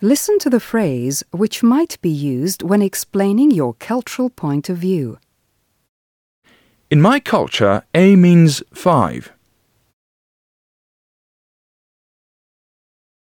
Listen to the phrase which might be used when explaining your cultural point of view. In my culture, A means five.